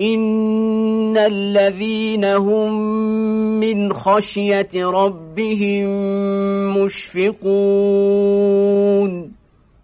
إن الذين هم من خشية ربهم مشفقون